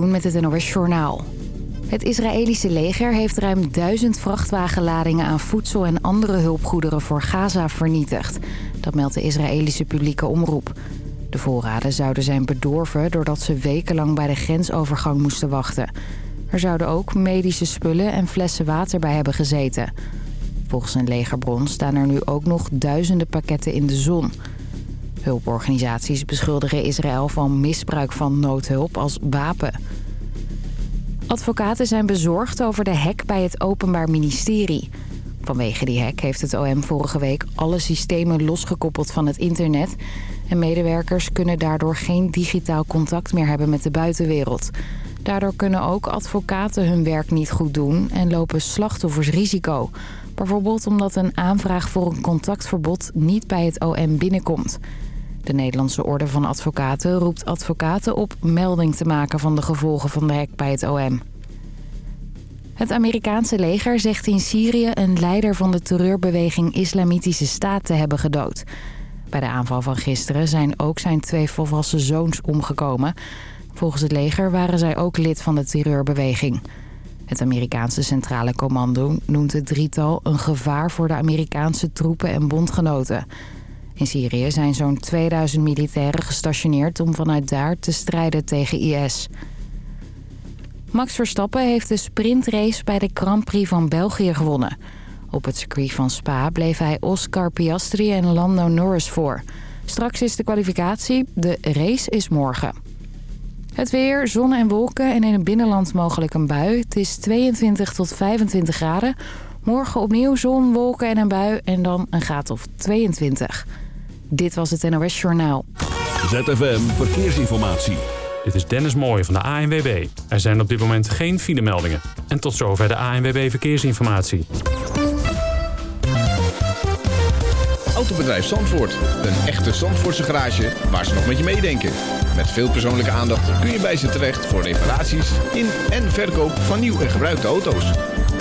doen met het NOS Journaal. Het Israëlische leger heeft ruim duizend vrachtwagenladingen aan voedsel en andere hulpgoederen voor Gaza vernietigd. Dat meldt de Israëlische publieke omroep. De voorraden zouden zijn bedorven doordat ze wekenlang bij de grensovergang moesten wachten. Er zouden ook medische spullen en flessen water bij hebben gezeten. Volgens een legerbron staan er nu ook nog duizenden pakketten in de zon. Hulporganisaties beschuldigen Israël van misbruik van noodhulp als wapen. Advocaten zijn bezorgd over de hack bij het Openbaar Ministerie. Vanwege die hack heeft het OM vorige week alle systemen losgekoppeld van het internet... en medewerkers kunnen daardoor geen digitaal contact meer hebben met de buitenwereld. Daardoor kunnen ook advocaten hun werk niet goed doen en lopen slachtoffers risico. Bijvoorbeeld omdat een aanvraag voor een contactverbod niet bij het OM binnenkomt. De Nederlandse Orde van Advocaten roept advocaten op melding te maken van de gevolgen van de hack bij het OM. Het Amerikaanse leger zegt in Syrië een leider van de terreurbeweging Islamitische Staat te hebben gedood. Bij de aanval van gisteren zijn ook zijn twee volwassen zoons omgekomen. Volgens het leger waren zij ook lid van de terreurbeweging. Het Amerikaanse Centrale Commando noemt het drietal een gevaar voor de Amerikaanse troepen en bondgenoten. In Syrië zijn zo'n 2000 militairen gestationeerd om vanuit daar te strijden tegen IS. Max Verstappen heeft de sprintrace bij de Grand Prix van België gewonnen. Op het circuit van Spa bleef hij Oscar Piastri en Lando Norris voor. Straks is de kwalificatie, de race is morgen. Het weer, zon en wolken en in het binnenland mogelijk een bui. Het is 22 tot 25 graden. Morgen opnieuw zon, wolken en een bui en dan een graad of 22. Dit was het NOS Journaal. ZFM Verkeersinformatie. Dit is Dennis Mooij van de ANWB. Er zijn op dit moment geen filemeldingen. En tot zover de ANWB Verkeersinformatie. Autobedrijf Zandvoort. Een echte Zandvoortse garage waar ze nog met je meedenken. Met veel persoonlijke aandacht kun je bij ze terecht voor reparaties in en verkoop van nieuw en gebruikte auto's.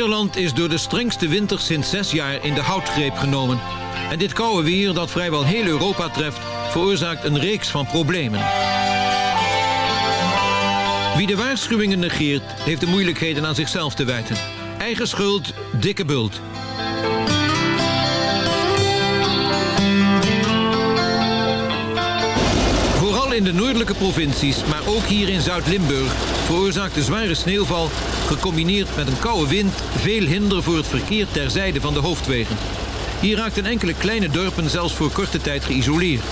Nederland is door de strengste winter sinds zes jaar in de houtgreep genomen. En dit koude weer dat vrijwel heel Europa treft... veroorzaakt een reeks van problemen. Wie de waarschuwingen negeert, heeft de moeilijkheden aan zichzelf te wijten. Eigen schuld, dikke bult. Vooral in de noordelijke provincies, maar ook hier in Zuid-Limburg... veroorzaakt de zware sneeuwval, gecombineerd met een koude wind... veel hinder voor het verkeer ter zijde van de hoofdwegen. Hier raakten enkele kleine dorpen zelfs voor korte tijd geïsoleerd.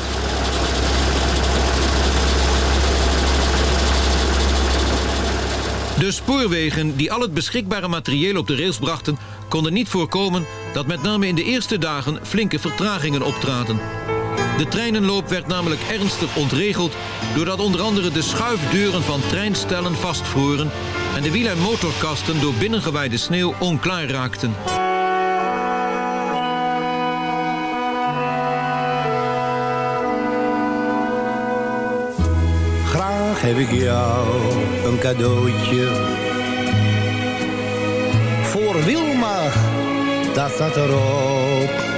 De spoorwegen die al het beschikbare materieel op de rails brachten... konden niet voorkomen dat met name in de eerste dagen flinke vertragingen optraden. De treinenloop werd namelijk ernstig ontregeld... doordat onder andere de schuifdeuren van treinstellen vastvroren... en de wiel- en motorkasten door binnengewaaide sneeuw onklaar raakten. vandaag heb ik jou een cadeautje. Voor Wilma, dat staat erop.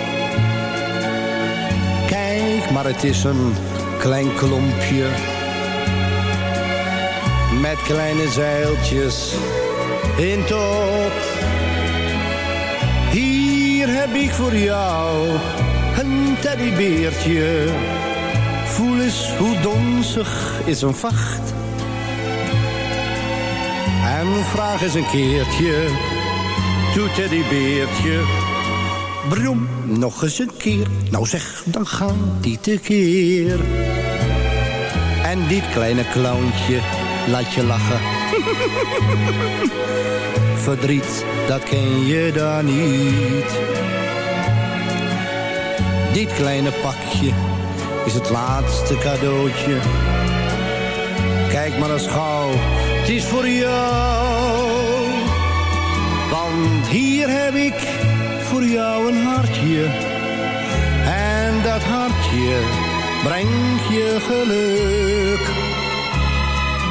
Maar het is een klein klompje. Met kleine zeiltjes in top. Hier heb ik voor jou een teddybeertje. Voel eens hoe donzig is een vacht. En vraag eens een keertje, toe teddybeertje. Brom, nog eens een keer. Nou zeg, dan gaat die tekeer. En dit kleine clowntje laat je lachen. Verdriet, dat ken je dan niet. Dit kleine pakje is het laatste cadeautje. Kijk maar eens gauw, het is voor jou. Want hier heb ik voor jou een hartje. En dat hartje brengt je geluk.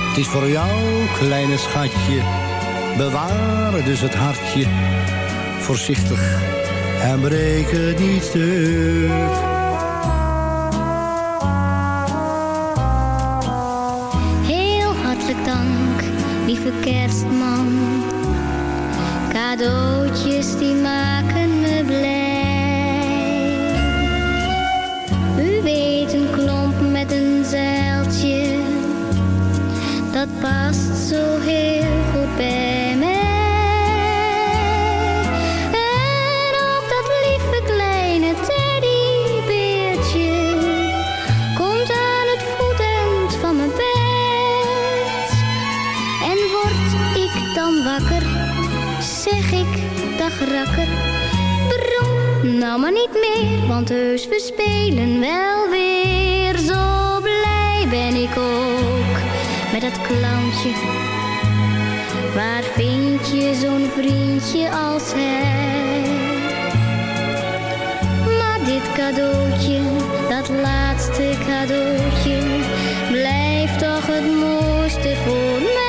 Het is voor jou, kleine schatje. Bewaar dus het hartje voorzichtig en breek het niet stuk. Heel hartelijk dank, lieve kerstman. Past zo heel goed bij vriendje als hij? Maar dit cadeautje, dat laatste cadeautje, blijft toch het mooiste voor mij.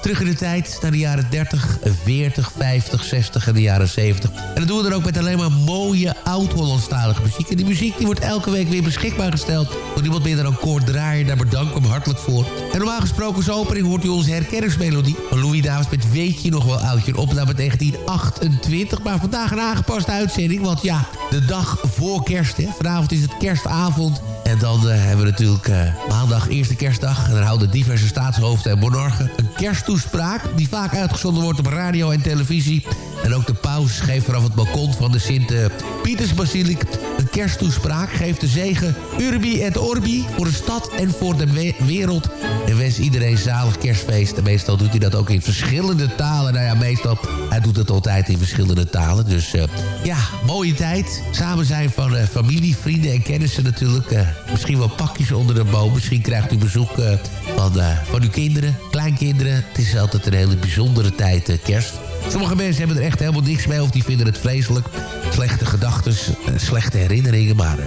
terug in de tijd naar de jaren 30, 40, 50, 60 en de jaren 70. En dat doen we dan ook met alleen maar mooie oud-Hollandstalige muziek. En die muziek die wordt elke week weer beschikbaar gesteld door niemand minder dan Koord Draaier. Daar bedank ik hem hartelijk voor. En normaal gesproken als opening hoort u onze herkenningsmelodie van Louis Davis met Weet je nog wel oudje? Een opname 1928, maar vandaag een aangepaste uitzending. Want ja, de dag voor kerst, hè. vanavond is het kerstavond. En dan eh, hebben we natuurlijk eh, maandag, eerste kerstdag. En dan houden diverse staatshoofden en monarchen een kersttoespraak... die vaak uitgezonden wordt op radio en televisie. En ook de paus geeft vanaf het balkon van de Sint-Pietersbasiliek... een kersttoespraak, geeft de zegen Urbi et Orbi... voor de stad en voor de we- wereld. En wens iedereen zalig kerstfeest. En meestal doet hij dat ook in verschillende talen. Nou ja, meestal, hij doet het altijd in verschillende talen. Dus eh, ja, mooie tijd. Samen zijn van eh, familie, vrienden en kennissen natuurlijk. Eh, misschien wel pakjes onder de boom. Misschien krijgt u bezoek eh, van, eh, van uw kinderen, kleinkinderen. Het is altijd een hele bijzondere tijd, eh, kerst. Sommige mensen hebben er echt helemaal niks mee of die vinden het vreselijk. Slechte gedachten, eh, slechte herinneringen, maar... Eh,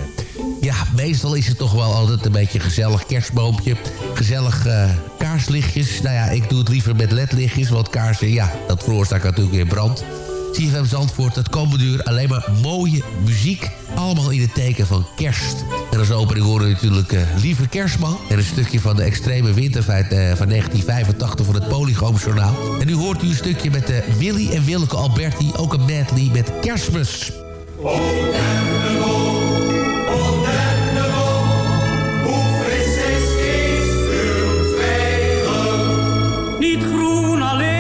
ja, meestal is het toch wel altijd een beetje een gezellig kerstboompje. Gezellig eh, kaarslichtjes. Nou ja, ik doe het liever met ledlichtjes, want kaarsen, ja, dat veroorzaakt natuurlijk weer brand. CFM Zandvoort, dat komende uur alleen maar mooie muziek. Allemaal in het teken van kerst. En als opening horen we natuurlijk eh, Lieve Kerstman. En een stukje van de extreme winterfeit eh, van, van 1985 van het Polygoomjournaal. En nu hoort u een stukje met de Willy en Willeke Alberti. Ook een medley met kerstmis. Oh, Niet groen alleen.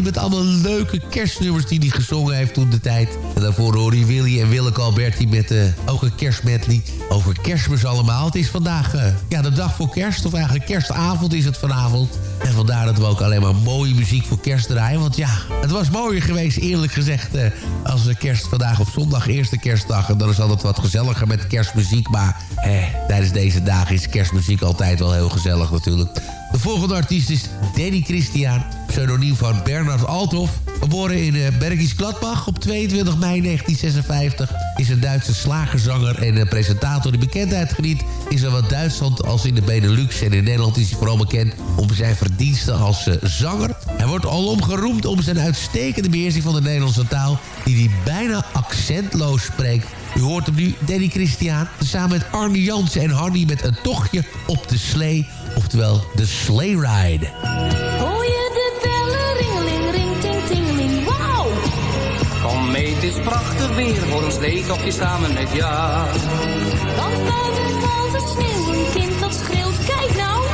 Met allemaal leuke kerstnummers die hij gezongen heeft toen de tijd. En daarvoor hoorde je Willy en Willeke Alberti met eh, ook een kerstmedley over kerstmis allemaal. Het is vandaag eh, ja, de dag voor kerst, of eigenlijk kerstavond is het vanavond. En vandaar dat we ook alleen maar mooie muziek voor kerst draaien. Want ja, het was mooier geweest, eerlijk gezegd, eh, als de kerst vandaag op zondag, eerste kerstdag. En dan is altijd wat gezelliger met kerstmuziek. Maar eh, tijdens deze dagen is kerstmuziek altijd wel heel gezellig natuurlijk. De volgende artiest is Danny Christian, pseudoniem van Bernard Althoff. Geboren in uh, Bergisch Gladbach op 22 mei 1956... is een Duitse slagerzanger en uh, presentator die bekendheid geniet... in zowel Duitsland als in de Benelux. En in Nederland is hij vooral bekend om zijn verdiensten als uh, zanger. Hij wordt alom geroemd om zijn uitstekende beheersing van de Nederlandse taal... die hij bijna accentloos spreekt. U hoort hem nu, Danny Christian, samen met Arne Jansen en Hardy... met een tochtje op de slee, oftewel de Sleigh Ride. Het prachtig weer voor een sleetochtje samen met jou. Want buiten valt de sneeuw, een kind dat schreeuwt, kijk nou!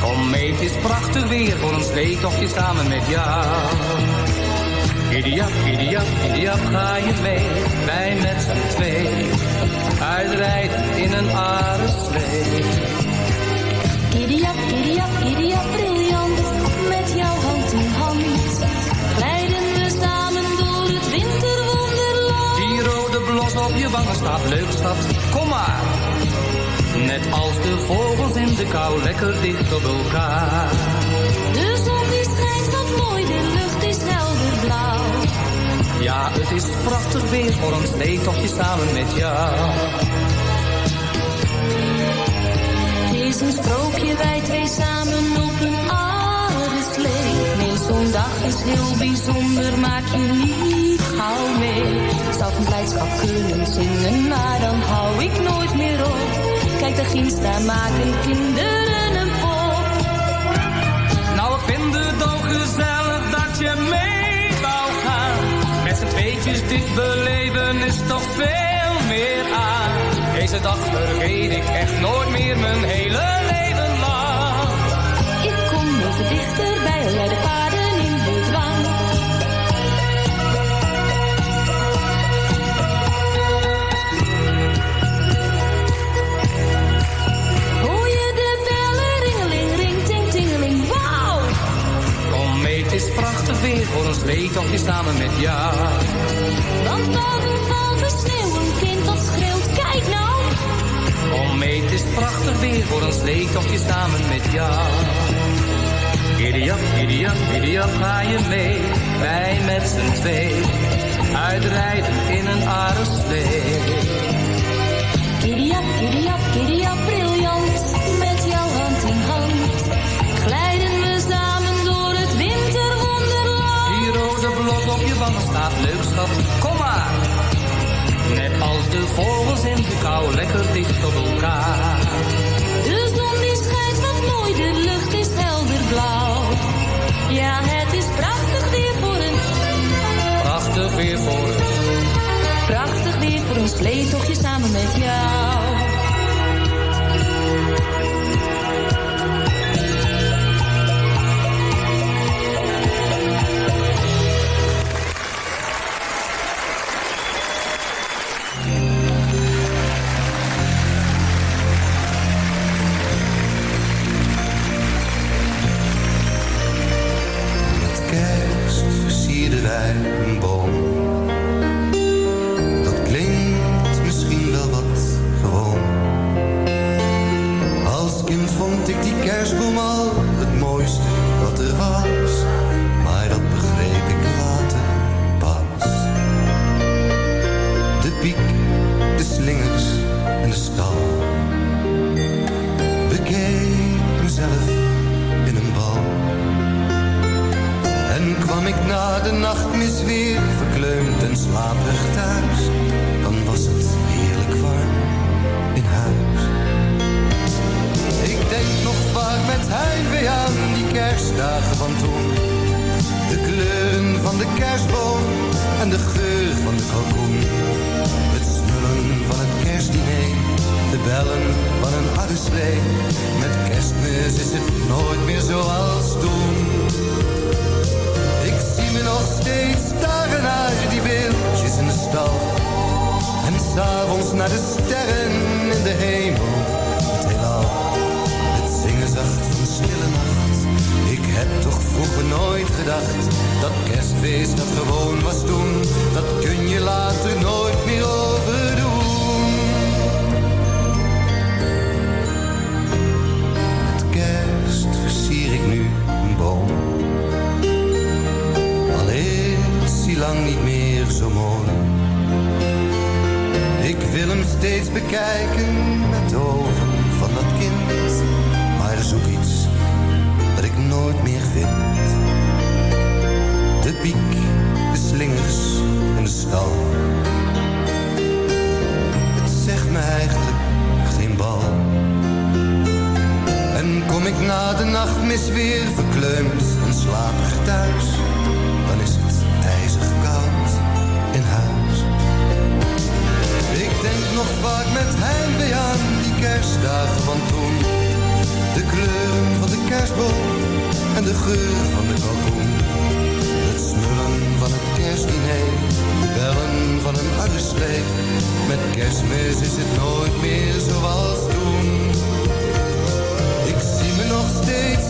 Kom mee, het is prachtig weer voor een sleetochtje samen met jou. Idiap, idiap, idiap, ga je mee, wij met z'n twee. Uitrijden in een aardeslee. Giddy-up, giddy-up, giddy-up, briljant. Met jouw op je wangen staat leuk, schat, kom maar. Net als de vogels in de kou, lekker dicht op elkaar. De zon die schijnt wat mooi, de lucht is helder blauw. Ja, het is prachtig weer voor een sleetochtje samen met jou. Het is een sprookje, wij twee samen is heel bijzonder, maak je niet gauw mee. Zou van blijdschap kunnen zingen, maar dan hou ik nooit meer op. Kijk, daar ginds, daar maken kinderen een pop. Nou, ik vind het ook gezellig dat je mee wou gaan. Met z'n tweetjes dit beleven is toch veel meer aan. Deze dag vergeet ik echt nooit meer mijn hele leven lang. Ik kom even dichterbij, al jij de voor een sleetochtje samen met jou. Want boven valt de sneeuw, een kind dat schreeuwt, kijk nou! Kom mee, het is prachtig weer voor een sleetochtje samen met jou. Idiap, idiap, idiap, ga je mee, wij met z'n twee. Uitrijden in een aardeslee. Giddy-up, giddy-up, giddy-up, briljant. Wangen staat leuk, schat, kom maar. Net als de vogels in de kou, lekker dicht op elkaar. De zon die schijnt wat mooi, de lucht is helder blauw. Ja, het is prachtig weer voor een... Prachtig weer voor Prachtig weer voor een sleetochtje samen met jou. Slaperig thuis, dan was het heerlijk warm in huis. Ik denk nog vaak met heimwee aan die kerstdagen van toen. De kleuren van de kerstboom en de geur van de kalkoen. Het smullen van het kerstdiner, de bellen van een harde Met kerstmis is het nooit meer zoals toen. Me nog steeds staren naar die beeldjes in de stal. En s'avonds naar de sterren in de hemel, het heelal. Het zingen zacht van stille nacht. Ik heb toch vroeger nooit gedacht dat kerstfeest dat gewoon was toen. Dat kun je later nooit meer overdoen. Met kerst versier ik nu een boom. Lang niet meer zo mooi. Ik wil hem steeds bekijken met ogen van dat kind. Maar er is ook iets dat ik nooit meer vind. De piek, de slingers en de stal. Het zegt me eigenlijk geen bal. En kom ik na de nachtmis weer verkleumd en slaperig thuis, nog vaak met heimwee aan die kerstdagen van toen. De kleuren van de kerstboom en de geur van de kalkoen. Het smullen van het kerstdiner, de bellen van een oude slee. Met kerstmis is het nooit meer zoals toen. Ik zie me nog steeds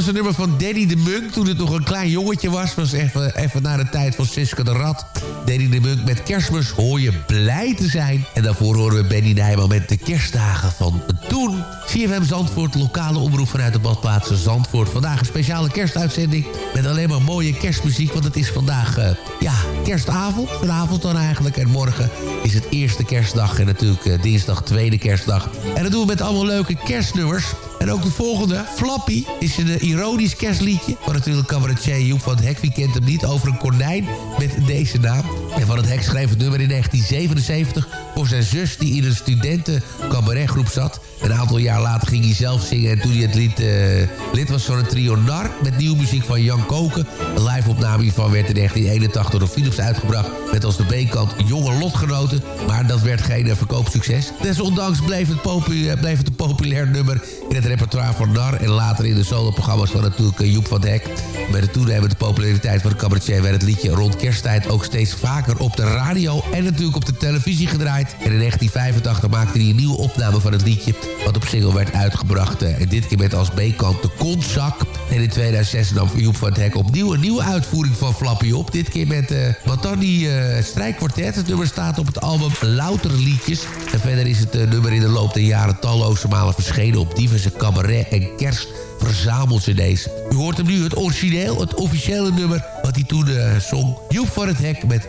was een nummer van Danny de Munk. Toen het nog een klein jongetje was. Was even, even na de tijd van Siska de Rat. Danny de Munk met kerstmis hoor je blij te zijn. En daarvoor horen we Benny Nijman met de kerstdagen van toen. CFM Zandvoort, lokale omroep vanuit de badplaatsen Zandvoort. Vandaag een speciale kerstuitzending met alleen maar mooie kerstmuziek. Want het is vandaag, eh, ja, kerstavond. Vanavond dan eigenlijk. En morgen is het eerste kerstdag. En natuurlijk eh, dinsdag tweede kerstdag. En dat doen we met allemaal leuke kerstnummers. En ook de volgende, Flappy, is een eh, ironisch kerstliedje. Van natuurlijk cabaretier Joep van het Hek, wie kent hem niet, over een konijn met deze naam. En van het Hek schreef het nummer in 1977 voor zijn zus die in een studenten cabaretgroep zat. Een aantal jaar later ging hij zelf zingen en toen hij het lied, eh, lid was van een trio Nar... met nieuwe muziek van Jan Koken. Een live-opname hiervan werd in 1981 door Philips uitgebracht... met als de B-kant Jonge Lotgenoten. Maar dat werd geen eh, verkoopsucces. Desondanks bleef het, popu- eh, bleef het een populair nummer in het repertoire van Nar... en later in de soloprogramma's van natuurlijk Joep van het Hek. Met de toenemende populariteit van de cabaretier... werd het liedje rond kersttijd ook steeds vaker op de radio... en natuurlijk op de televisie gedraaid. En in 1985 maakte hij een nieuwe opname van het liedje... wat op single werd uitgebracht. eh, En dit keer met als B-kant de kontzak. En in 2006 nam Joep van het Hek opnieuw een nieuwe uitvoering van Flappy op. Dit keer met eh Matani eh strijkkwartet. Het nummer staat op het album Louter Liedjes. En verder is het nummer in de loop der jaren talloze malen verschenen... op diverse cabaret- en kerst verzamelcd's. U hoort hem nu, het origineel, het officiële nummer... wat hij toen zong. Joep van het Hek met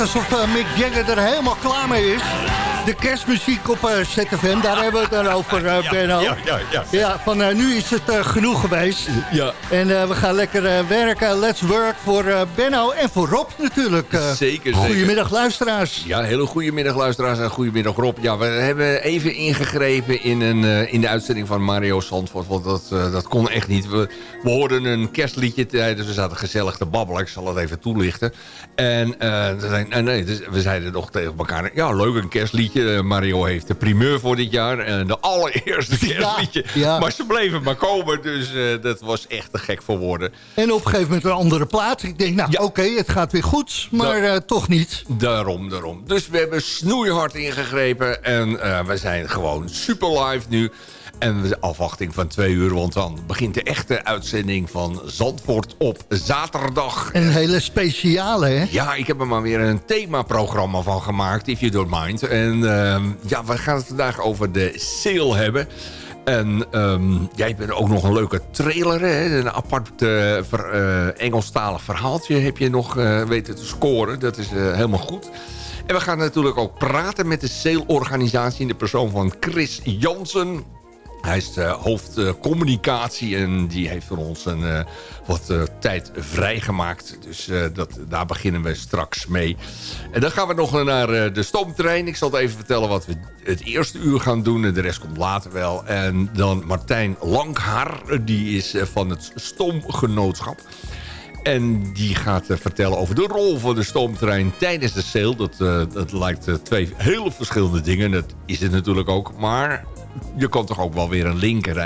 Alsof eh, Mick Jagger er helemaal klaar mee is. De kerstmuziek op eh, ZFM, daar hebben we het dan over, eh, Benno. ja, ja, ja. Ja, van eh, nu is het genoeg geweest. Ja. En we gaan lekker werken. Let's work voor Benno en voor Rob natuurlijk. Zeker, Goedemiddag luisteraars. Ja, hele goedemiddag luisteraars en goedemiddag Rob. Ja, we hebben even ingegrepen in, een, in de uitzending van Mario Zandvoort. Want dat, dat kon echt niet. We, we hoorden een kerstliedje tijdens, we zaten gezellig te babbelen. Ik zal het even toelichten. En we zeiden- nee, nee, dus we zeiden nog tegen elkaar... Ja, leuk een kerstliedje. Eh, Mario heeft de primeur voor dit jaar. En de allereerste kerstliedje. ja. Maar ze bleven maar komen. Dus eh, dat was echt te gek voor woorden. En op een gegeven moment een andere plaat. Ik denk, nou oké, het gaat weer goed, maar eh, toch niet. Daarom, daarom. Dus we hebben snoeihard ingegrepen. En we zijn gewoon super live nu. En we afwachting van twee uur, want dan begint de echte uitzending van Zandvoort op zaterdag. Een hele speciale, hè? Ja, ik heb er maar weer een themaprogramma van gemaakt, if you don't mind. En ehm, ja, we gaan het vandaag over de sale hebben. En ehm jij bent ook nog een leuke trailer, hè? een apart eh, ver- eh, Engelstalig verhaaltje heb je nog eh, weten te scoren. Dat is helemaal goed. En we gaan natuurlijk ook praten met de sale-organisatie in de persoon van Chris Jansen. Hij is de hoofd eh, communicatie en die heeft voor ons een, eh, wat eh, tijd vrijgemaakt. Dus eh, dat, daar beginnen we straks mee. En dan gaan we nog naar de stoomtrein. Ik zal het even vertellen wat we het eerste uur gaan doen. En de rest komt later wel. En dan Martijn Langhaar, die is van het Stoomgenootschap. En die gaat vertellen over de rol van de stoomtrein tijdens de sale. Dat, eh, dat lijkt twee hele verschillende dingen. Dat is het natuurlijk ook. Maar je kan toch ook wel weer een link eh,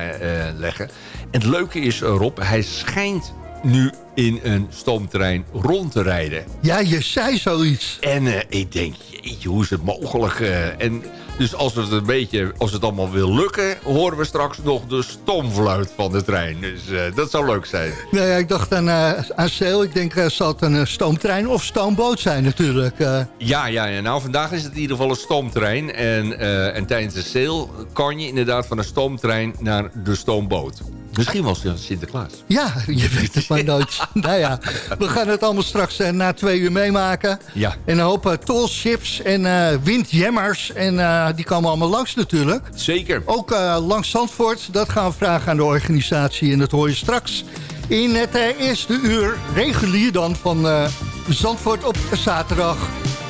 leggen. En het leuke is, eh, Rob, hij schijnt nu in een stoomtrein rond te rijden. Ja, je zei zoiets. En eh, ik denk, jeetje, hoe is het mogelijk? eh? en dus als het een beetje, als het allemaal wil lukken... horen we straks nog de stoomfluit van de trein. Dus eh, dat zou leuk zijn. Nee, ja, ik dacht aan, eh aan sail. Ik denk, eh, zal het een stoomtrein of stoomboot zijn natuurlijk. Ja, ja, ja, nou vandaag is het in ieder geval een stoomtrein. En, en tijdens de sale kan je inderdaad van een stoomtrein naar de stoomboot. Misschien was het Sinterklaas. ja, je weet het maar nooit. nou ja, we gaan het allemaal straks eh, na twee uur meemaken. Ja. En een hoop uh, tolships en eh, windjammers. En eh, die komen allemaal langs natuurlijk. Zeker. Ook eh, langs Zandvoort. Dat gaan we vragen aan de organisatie. En dat hoor je straks in het eh, eerste uur. Regulier dan van eh, Zandvoort op zaterdag.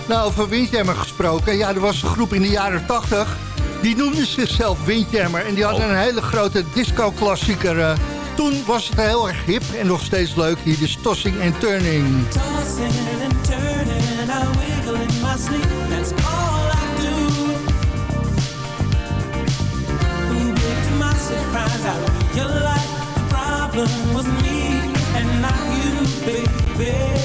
Nou, over Windjammer gesproken. Ja, er was een groep in de jaren 80. Die noemde zichzelf Windjammer. En die hadden een hele grote disco-klassieker. eh. toen was het heel erg hip en nog steeds leuk. Hier is Tossing and Turning. Tossing and turning, I wiggle in my sleep. That's all I do. Ooh, big to my surprise, I realized the problem was me and not you, baby.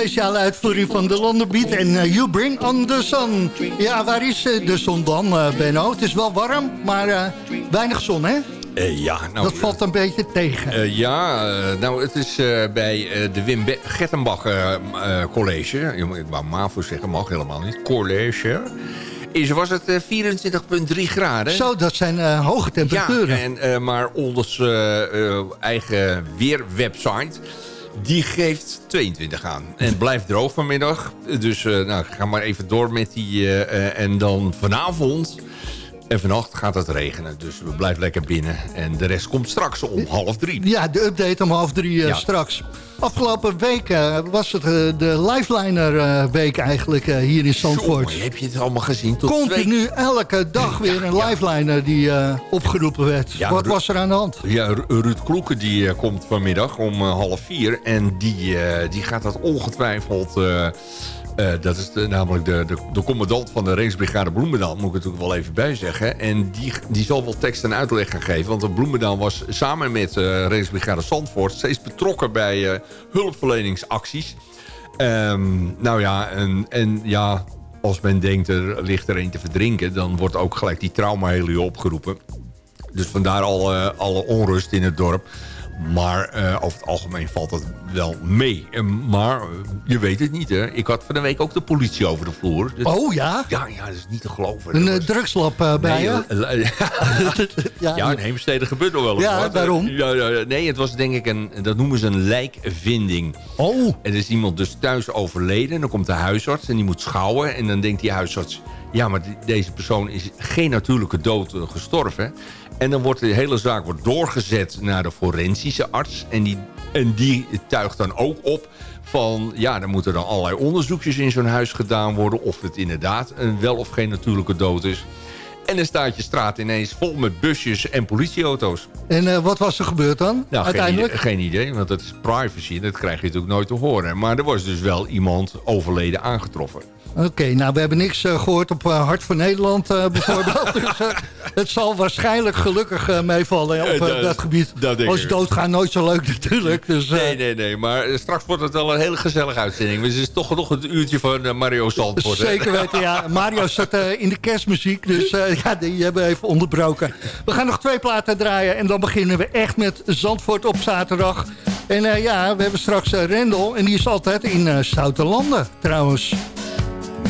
Speciale uitvoering van de Londerbeat en eh, You Bring on the Sun. Ja, waar is eh, de zon dan, eh, Benno? Het is wel warm, maar weinig zon, hè? Ja, nou, Dat valt een beetje tegen. Ja, nou het is bij de Wim Be- Gettenbach College. Ik wou MAVO zeggen, mag helemaal niet. College. Is, was het eh, 24,3 graden. Zo, dat zijn hoge temperaturen. Ja, en, maar eh, eh, eigen weerwebsite... die geeft 22 aan. En blijft droog vanmiddag. Dus eh, nou, ga maar even door met die... eh, eh, en dan vanavond... En vannacht gaat het regenen, dus we blijven lekker binnen. En de rest komt straks om half drie. Ja, de update om half drie eh, Ja. straks. Afgelopen week eh, was het eh, de Lifeliner week eigenlijk hier in Zandvoort. Heb je het allemaal gezien? Tot Continu elke dag weer een Lifeliner die opgeroepen werd. Ja, Wat Ru- was er aan de hand? Ja, Ru- Ruud Kloeken die komt vanmiddag om half vier. En die, die gaat dat ongetwijfeld... eh, dat is namelijk de, de, de commandant van de racebrigade Bloemendaal. Moet ik natuurlijk wel even bij zeggen. En die, die zal wel tekst en uitleg gaan geven. Want Bloemendaal was samen met eh racebrigade Zandvoort... steeds betrokken bij eh, hulpverleningsacties. Ehm, nou ja, en, en ja, als men denkt er ligt er een te verdrinken... dan wordt ook gelijk die traumahelio opgeroepen. Dus vandaar alle, alle onrust in het dorp. Maar eh, over het algemeen valt het wel mee. En, maar eh, je weet het niet, hè. Ik had van de week ook de politie over de vloer. Oh ja? Ja, ja, dat is niet te geloven. Een Dat eh, was- drugslab eh, bij Nee, je? eh, eh, ja, ja, in Heemstede gebeurt nog wel eens Ja, daarom. Ja, ja, ja. nee, het was denk ik een, dat noemen ze een lijkvinding. Oh. Er is iemand dus thuis overleden. En dan komt de huisarts en die moet schouwen. En dan denkt die huisarts... Ja, maar deze persoon is geen natuurlijke dood eh, gestorven. En dan wordt de hele zaak wordt doorgezet naar de forensische arts. En die, en die tuigt dan ook op van... Ja, dan moeten dan allerlei onderzoekjes in zo'n huis gedaan worden... of het inderdaad een wel of geen natuurlijke dood is. En dan staat je straat ineens vol met busjes en politieauto's. En eh, wat was er gebeurd dan? Nou, uiteindelijk? Geen, idee, geen idee, want dat is privacy. Dat krijg je natuurlijk nooit te horen. Maar er was dus wel iemand overleden aangetroffen. Oké, nou we hebben niks eh, gehoord op eh, Hart voor Nederland eh, bijvoorbeeld. dus, het zal waarschijnlijk gelukkig meevallen op dat- dat gebied. dat Als doodgaan nooit zo leuk natuurlijk. Dus, Nee, nee, nee. Maar straks wordt het wel een hele gezellige uitzending. Dus het is toch nog het uurtje van Mario Zandvoort. Zeker weten, ja. Mario zat in de kerstmuziek, dus ja, die hebben we even onderbroken. We gaan nog twee platen draaien en dan beginnen we echt met Zandvoort op zaterdag. En ja, we hebben straks Rendel en die is altijd in Zoutelanden trouwens.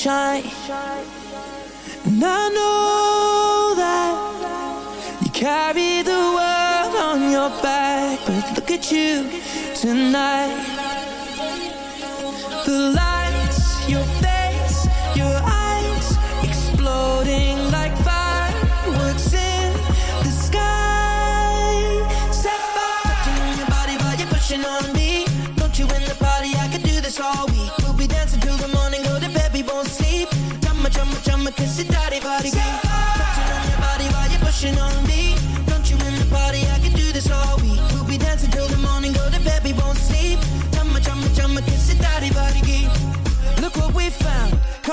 Shine. And I know that you carry the world on your back, but look at you tonight.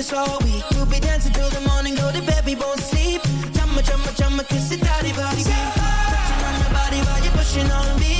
this all week. We'll be dancing till the morning, go to bed, we won't sleep. Chumma, chumma, chumma, kiss it, daddy, body. Touching on your body while you're pushing on me.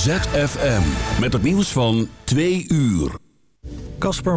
ZFM. Met het nieuws van 2 uur. Kasper